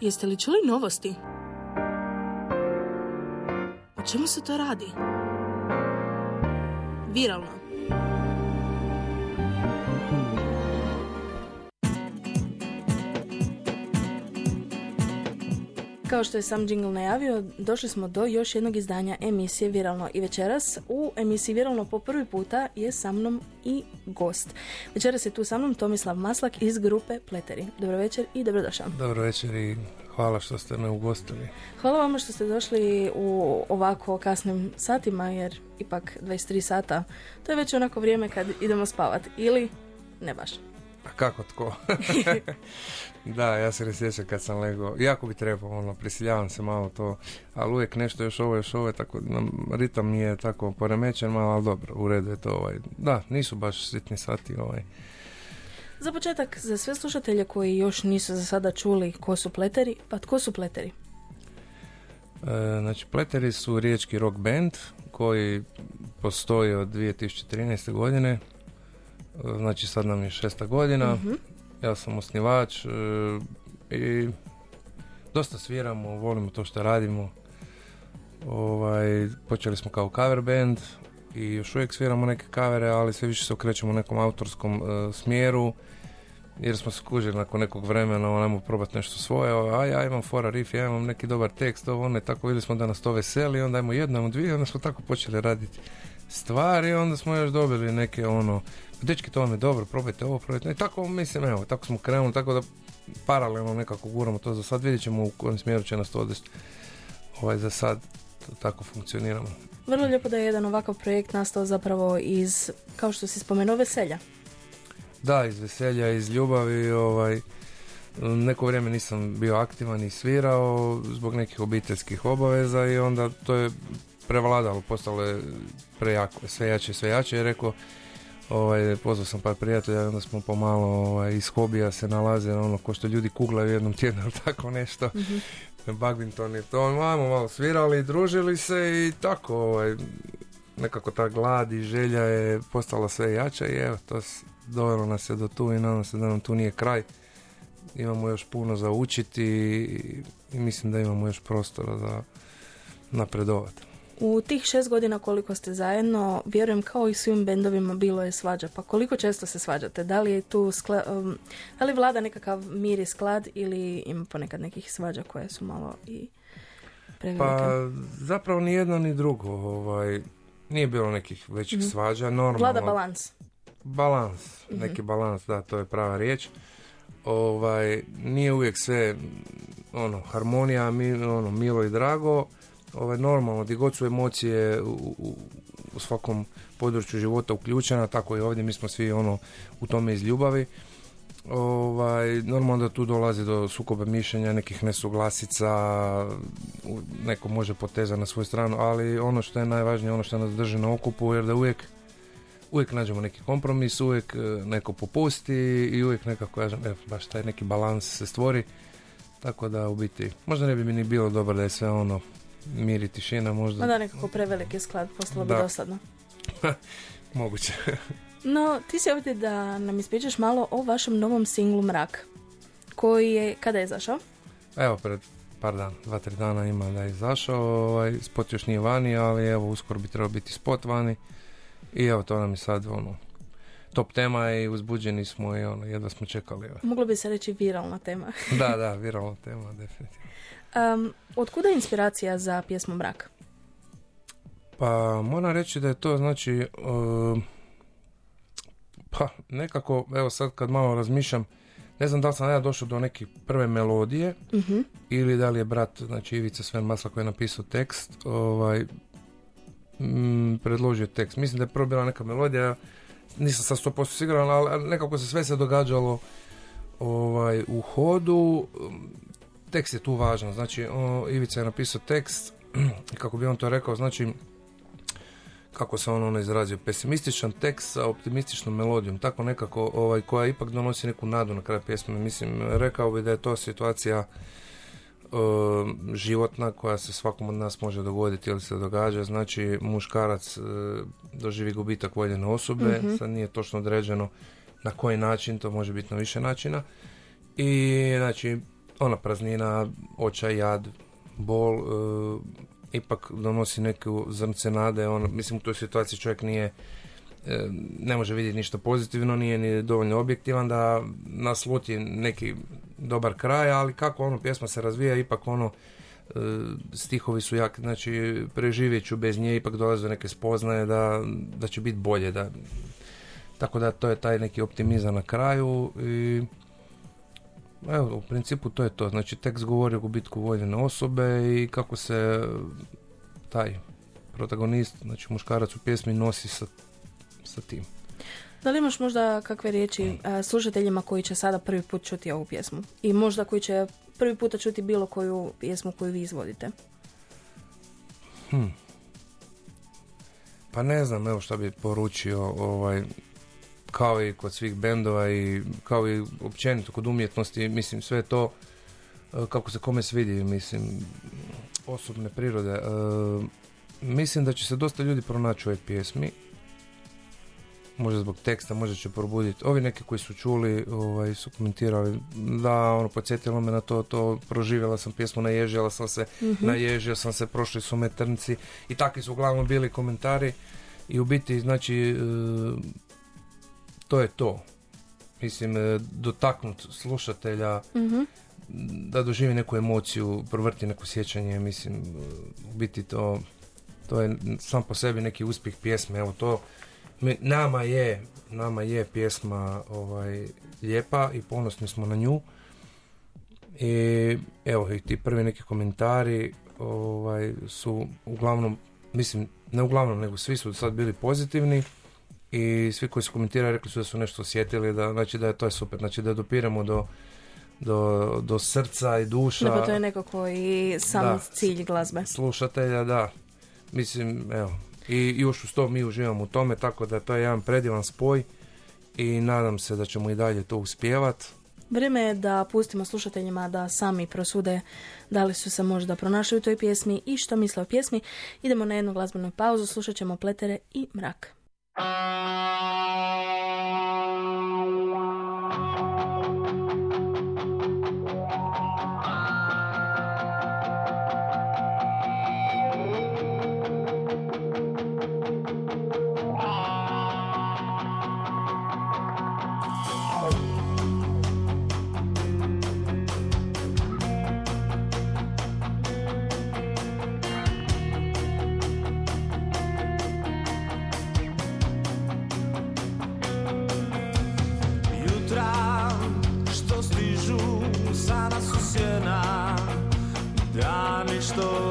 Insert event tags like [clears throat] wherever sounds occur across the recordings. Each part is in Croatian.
Jeste li čuli novosti? O čemu se to radi? Viralno. Kao što je sam jingle najavio, došli smo do još jednog izdanja emisije Viralno i večeras. U emisiji Viralno po prvi puta je sa mnom i gost. Večeras je tu sa mnom Tomislav Maslak iz grupe Pleteri. Dobro večer i dobrodošao. Dobro večer i hvala što ste me ugostili. Hvala vama što ste došli u ovako kasnim satima, jer ipak 23 sata, to je već onako vrijeme kad idemo spavati. Ili ne baš. Kako tko? [laughs] da, ja se ne sjećam kad sam legao. Jako bi trebao, ono, prisiljavam se malo to, ali uvijek nešto još ovo, još ovo, tako, ritam mi je tako poremećen malo, ali dobro, u redu je to, ovaj. Da, nisu baš sitni sati, ovaj. Za početak, za sve slušatelje koji još nisu za sada čuli ko su pleteri, pa tko su pleteri? E, znači, pleteri su riječki rock band koji postoji od 2013. godine znači sad nam je šesta godina, mhm. ja sam osnivač e, i dosta sviramo, volimo to što radimo. Ovaj, počeli smo kao cover band i još uvijek sviramo neke kavere, ali sve više se okrećemo u nekom autorskom e, smjeru jer smo se kužili nakon nekog vremena, onajmo probati nešto svoje, a ja imam fora riff, ja imam neki dobar tekst, ovo ono, tako vidjeli smo da nas to veseli, onda imamo jedno, dvije, onda smo tako počeli raditi stvari, onda smo još dobili neke ono, dečki to vam je dobro, probajte ovo, probajte, i tako mislim, evo, tako smo krenuli, tako da paralelno nekako guramo to za sad, vidjet ćemo u kojem smjeru će nas to odvesti. Ovaj, za sad tako funkcioniramo. Vrlo lijepo da je jedan ovakav projekt nastao zapravo iz, kao što si spomenuo, veselja. Da, iz veselja, iz ljubavi, ovaj, neko vrijeme nisam bio aktivan i svirao zbog nekih obiteljskih obaveza i onda to je prevladalo, postalo je prejako, sve jače, sve jače i rekao ovaj, pozvao sam par prijatelja i onda smo pomalo ovaj, iz hobija se nalaze ono ko što ljudi kuglaju jednom tjednu [laughs] ili tako nešto. Mm-hmm. badminton i to malo malo svirali družili se i tako ovaj, nekako ta glad i želja je postala sve jača i evo to dovelo nas je do tu i nadam se da nam tu nije kraj. Imamo još puno za učiti i, i mislim da imamo još prostora za napredovati u tih šest godina koliko ste zajedno, vjerujem kao i svim bendovima bilo je svađa. Pa koliko često se svađate? Da li je tu skla, um, da li vlada nekakav mir i sklad ili ima ponekad nekih svađa koje su malo i prevelike? Pa zapravo ni jedno ni drugo. Ovaj, nije bilo nekih većih mm svađa. Normalno, vlada balans. Balans, mhm. neki balans, da, to je prava riječ. Ovaj, nije uvijek sve ono, harmonija, mi, ono, milo i drago ovaj, normalno, gdje god su emocije u, u, u, svakom području života uključena, tako i ovdje mi smo svi ono u tome iz ljubavi. Ovaj, normalno da tu dolazi do sukoba mišljenja, nekih nesuglasica, neko može poteza na svoju stranu, ali ono što je najvažnije, ono što nas drži na okupu, jer da uvijek uvijek nađemo neki kompromis, uvijek e, neko popusti i uvijek nekako, kažem, baš taj neki balans se stvori. Tako da u biti, možda ne bi mi ni bilo dobro da je sve ono mir i tišina možda. Ma da, nekako preveliki sklad, postalo bi dosadno. [laughs] Moguće. [laughs] no, ti si ovdje da nam ispričaš malo o vašem novom singlu Mrak, koji je, kada je izašao? Evo, pred par dana, dva, tri dana ima da je izašao, ovaj, spot još nije vani, ali evo, uskoro bi trebao biti spot vani i evo, to nam je sad, ono, top tema i uzbuđeni smo i ono, jedva smo čekali. Evo. Moglo bi se reći viralna tema. da, [laughs] da, viralna tema, definitivno. Um, otkuda je inspiracija za pjesmu Mrak? Pa moram reći da je to znači pa nekako evo sad kad malo razmišljam ne znam da li sam ja došao do neke prve melodije uh ili da li je brat znači Ivica Sven Masla koji je napisao tekst ovaj mm, predložio tekst mislim da je prvo bila neka melodija nisam sad 100% siguran ali nekako se sve se događalo ovaj u hodu tekst je tu važan, znači o, Ivica je napisao tekst, [clears throat] kako bi on to rekao, znači kako se on ono izrazio, pesimističan tekst sa optimističnom melodijom, tako nekako ovaj, koja ipak donosi neku nadu na kraju pjesme. Mislim, rekao bi da je to situacija životna koja se svakom od nas može dogoditi ili se događa. Znači, muškarac uh, doživi gubitak voljene osobe, mm sad nije točno određeno na koji način, to može biti na više načina. I znači, ona praznina, očaj, jad, bol, e, ipak donosi neku zrnce nade, on, mislim u toj situaciji čovjek nije e, ne može vidjeti ništa pozitivno, nije ni dovoljno objektivan da nasluti neki dobar kraj, ali kako ono pjesma se razvija, ipak ono e, stihovi su jak, znači preživjet ću bez nje, ipak dolaze neke spoznaje da, da će biti bolje, da tako da to je taj neki optimizam na kraju i evo, u principu to je to. Znači tekst govori o gubitku voljene osobe i kako se taj protagonist, znači muškarac u pjesmi nosi sa, sa tim. Da li imaš možda kakve riječi slušateljima koji će sada prvi put čuti ovu pjesmu? I možda koji će prvi puta čuti bilo koju pjesmu koju vi izvodite? Hm. Pa ne znam, evo što bi poručio, ovaj, kao i kod svih bendova i kao i općenito kod umjetnosti, mislim sve to e, kako se kome svidi, mislim osobne prirode. E, mislim da će se dosta ljudi pronaći u ovoj pjesmi. Možda zbog teksta, možda će probuditi. Ovi neki koji su čuli, ovaj, su komentirali da, ono, podsjetilo me na to, to proživjela sam pjesmu, naježila sam se, mm naježio sam se, prošli su me trnci i takvi su uglavnom bili komentari i u biti, znači, e, to je to. Mislim, e, dotaknut slušatelja, mm da doživi neku emociju, provrti neko sjećanje, mislim, e, u biti to, to je sam po sebi neki uspjeh pjesme, evo to, nama je, nama je pjesma ovaj, lijepa i ponosni smo na nju. I evo i ti prvi neki komentari ovaj, su uglavnom, mislim, ne uglavnom, nego svi su sad bili pozitivni i svi koji su komentirali rekli su da su nešto osjetili, da, znači da je to je super, znači da dopiramo do, do, do srca i duša. Da, pa to je nekako i sam cilj glazbe. Slušatelja, da. Mislim, evo, i još uz to mi uživamo u tome, tako da to je jedan predivan spoj i nadam se da ćemo i dalje to uspjevat. Vrijeme je da pustimo slušateljima da sami prosude da li su se možda pronašli u toj pjesmi i što misle o pjesmi. Idemo na jednu glazbenu pauzu, slušat ćemo Pletere i Mrak. Thank you. estoy.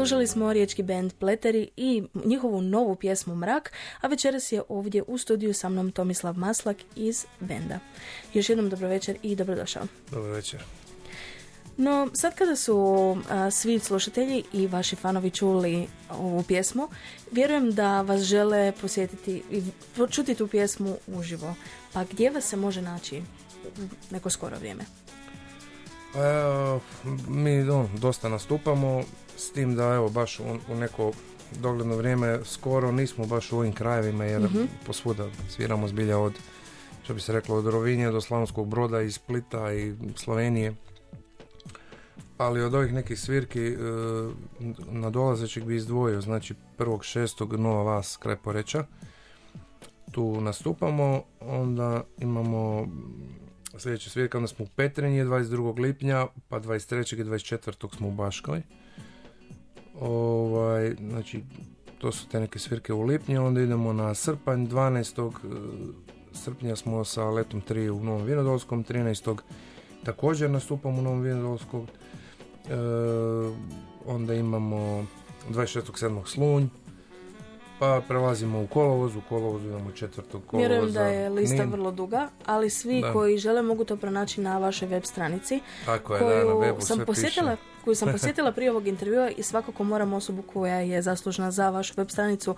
Slušali smo riječki band Pleteri i njihovu novu pjesmu Mrak, a večeras je ovdje u studiju sa mnom Tomislav Maslak iz benda. Još jednom dobro večer i dobrodošao. Dobro večer. No, sad kada su svi slušatelji i vaši fanovi čuli ovu pjesmu, vjerujem da vas žele posjetiti i čuti tu pjesmu uživo. Pa gdje vas se može naći neko skoro vrijeme? Pa mi on, dosta nastupamo, s tim da evo baš u, u neko dogledno vrijeme skoro nismo baš u ovim krajevima jer mm posvuda sviramo zbilja od što bi se reklo od Rovinja do Slavonskog broda i Splita i Slovenije ali od ovih nekih svirki e, na dolazećeg bi izdvojio znači prvog šestog Nova Vas kraj Poreća tu nastupamo onda imamo sljedeća svirka onda smo u Petrinji 22. lipnja pa 23. i 24. smo u Baškoj ovaj, znači to su te neke svirke u lipnju onda idemo na srpanj 12. E, srpnja smo sa letom 3 u Novom Vinodolskom 13. također nastupamo u Novom Vinodolskom E, onda imamo 26.7. Slunj, pa prelazimo u kolovoz, u kolovozu imamo četvrtog kolovoza. Vjerujem da je lista vrlo duga, ali svi koji žele mogu to pronaći na vašoj web stranici. Tako je, koju da, na webu sam posjetila, koju sam [laughs] posjetila prije ovog intervjua i svakako moram osobu koja je zaslužna za vašu web stranicu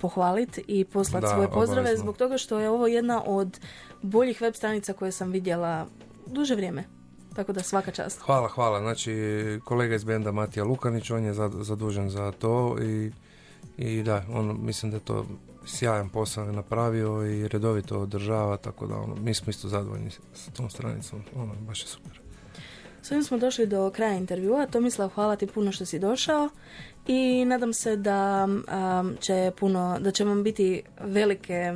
pohvaliti i poslati svoje pozdrave zbog toga što je ovo jedna od boljih web stranica koje sam vidjela duže vrijeme. Tako da svaka čast. Hvala, hvala. Znači, kolega iz benda Matija Lukanić, on je zadužen za to i, i da, on mislim da je to sjajan posao napravio i redovito održava, tako da ono, mi smo isto zadovoljni s tom stranicom. Ono, baš je super. S ovim smo došli do kraja intervjua. Tomislav, hvala ti puno što si došao i nadam se da će puno, da će vam biti velike,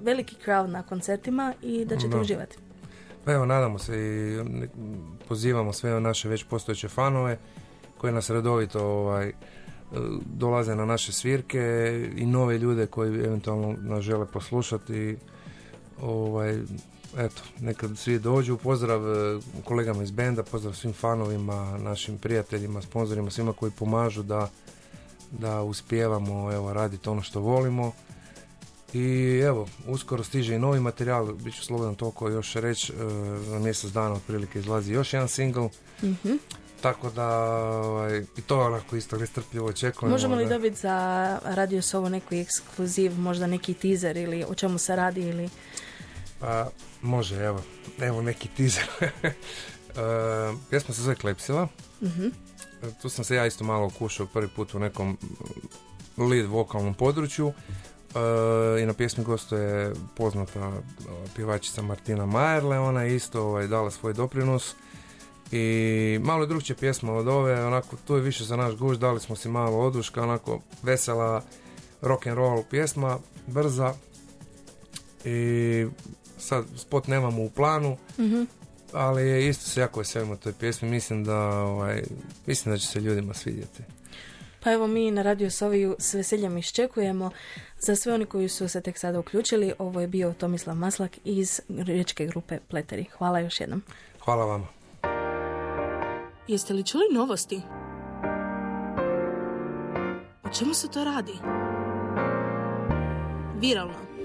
veliki crowd na koncertima i da ćete uživati. Pa evo, nadamo se i pozivamo sve naše već postojeće fanove koji nas redovito ovaj, dolaze na naše svirke i nove ljude koji eventualno nas žele poslušati. Ovaj, eto, neka svi dođu. Pozdrav eh, kolegama iz benda, pozdrav svim fanovima, našim prijateljima, sponzorima, svima koji pomažu da, da uspijevamo evo, raditi ono što volimo. I evo, uskoro stiže i novi materijal, bit ću slobodan toliko još reći, e, za mjesec dana otprilike izlazi još jedan single. mm Tako da, ovaj, i to onako isto nestrpljivo očekujemo. Možemo li dobiti za Radio Sovo neki ekskluziv, možda neki teaser ili o čemu se radi ili... Pa, može, evo, evo neki teaser. uh, [laughs] pjesma se zove Klepsila. mm Tu sam se ja isto malo kušao prvi put u nekom lead vokalnom području. E, i na pjesmi gostuje poznata pjevačica Martina Majerle, ona je isto ovaj, dala svoj doprinos i malo je drugčija pjesma od ove, onako tu je više za naš guš, dali smo si malo oduška, onako vesela rock and roll pjesma, brza i sad spot nemamo u planu, mm ali isto se jako veselimo toj pjesmi, mislim da, ovaj, mislim da će se ljudima svidjeti. Pa evo mi na Radio Soviju s veseljem iščekujemo. Za sve oni koji su se tek sada uključili, ovo je bio Tomislav Maslak iz riječke grupe Pleteri. Hvala još jednom. Hvala vama. Jeste li čuli novosti? O čemu se to radi? Viralno